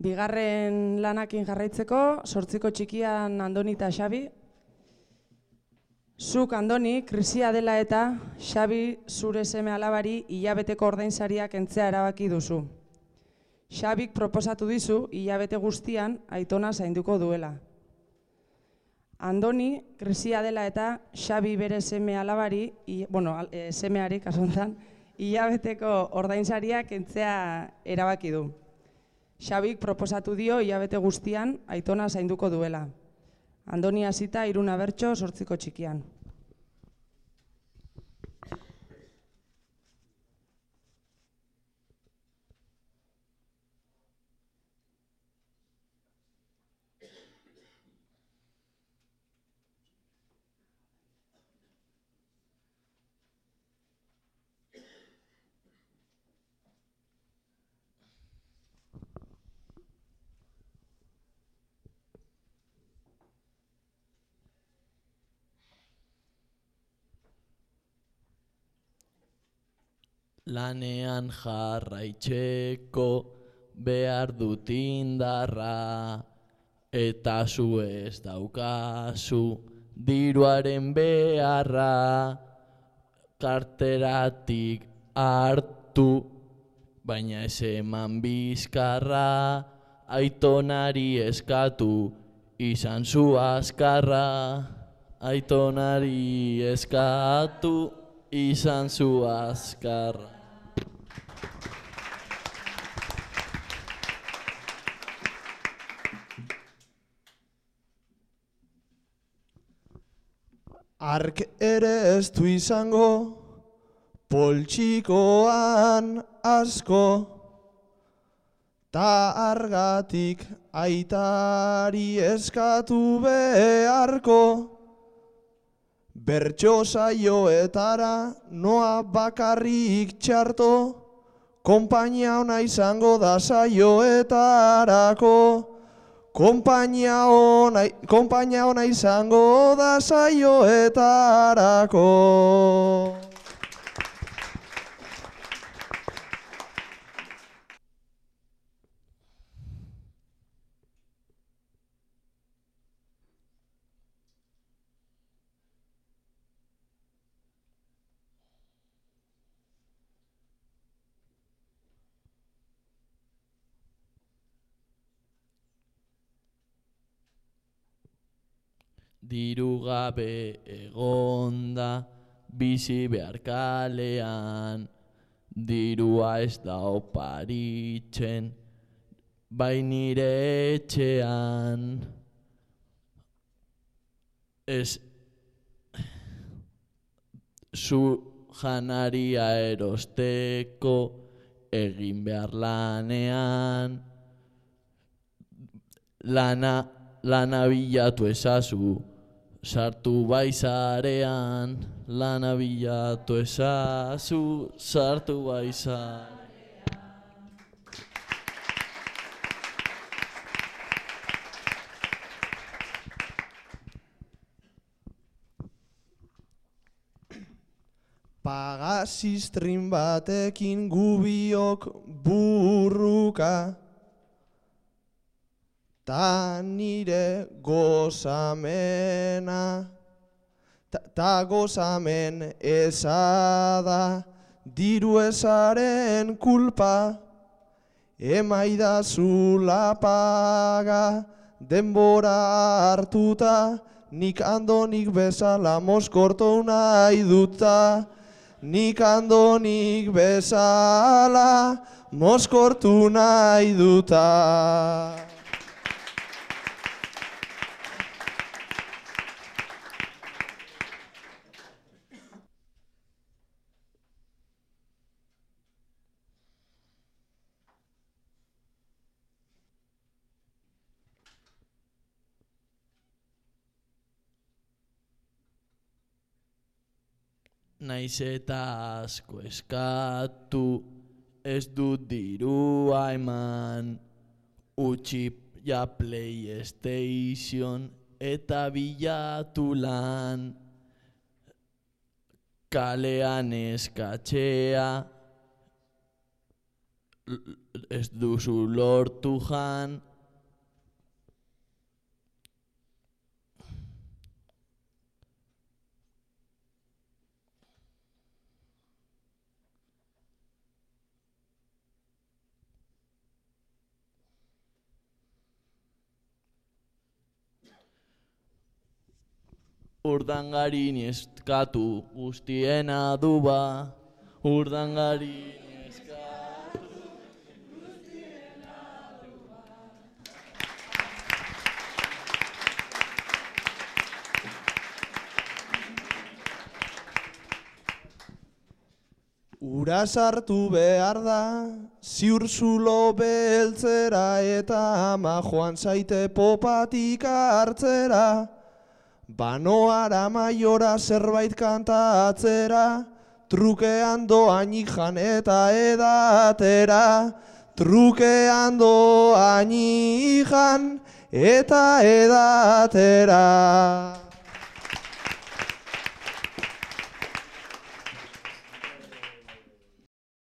Bigarren lanakin jarraitzeko, sortziko txikian Andoni eta Xabi. Zuk Andoni, krisia dela eta Xabi zure seme alabari hilabeteko ordainsariak entzea erabaki duzu. Xabik proposatu dizu hilabete guztian aitona zainduko duela. Andoni, krisia dela eta Xabi bere seme alabari, i, bueno, eh, semeari kasontan, hilabeteko ordainsariak entzea erabaki du. Xabik proposatu dio hilabete guztian aitona zainduko duela. Andoni hasita iruna bertso sortziko txikian. Lanean jarraitzeko behar dut indarra eta zu ez daukazu diruaren beharra. Karteratik hartu baina ez eman bizkarra. Aitonari eskatu izan zu azkarra. Aitonari eskatu izan zu azkarra Ark ere ez du izango, poltsikoan asko, ta argatik aitari eskatu beharko, bertso saioetara noa bakarrik txarto, konpainia ona izango da saioetarako. Konpainia ona, konpainia ona izango da saioetarako. Diru gabe egonda bizi behar kalean. Dirua ez da oparitzen bai nire etxean. Ez zu janaria erosteko egin behar lanean. Lana, lana bilatu ezazu, sartu baizarean, lana bilatu ezazu, sartu baizarean. Pagasistrin batekin gubiok burruka Ta nire gozamena Ta, ta gozamen ezada Diru ezaren kulpa Emaidazu paga denbora hartuta Nik andonik bezala moskortu nahi duta Nik andonik bezala moskortu nahi duta. Naiz eta asko eskatu, ez dut dirua eman, utxi ja PlayStation eta bilatu lan. Kalean eskatzea, ez duzu lortu jan. Urdangari nieskatu guztiena duba, urdangari nieskatu. Ura sartu behar da, ziur zulo beltzera eta ama joan zaite popatik hartzera. Banoara maiora zerbait kantatzera, trukean doainik jan eta edatera. Trukean doainik jan eta edatera.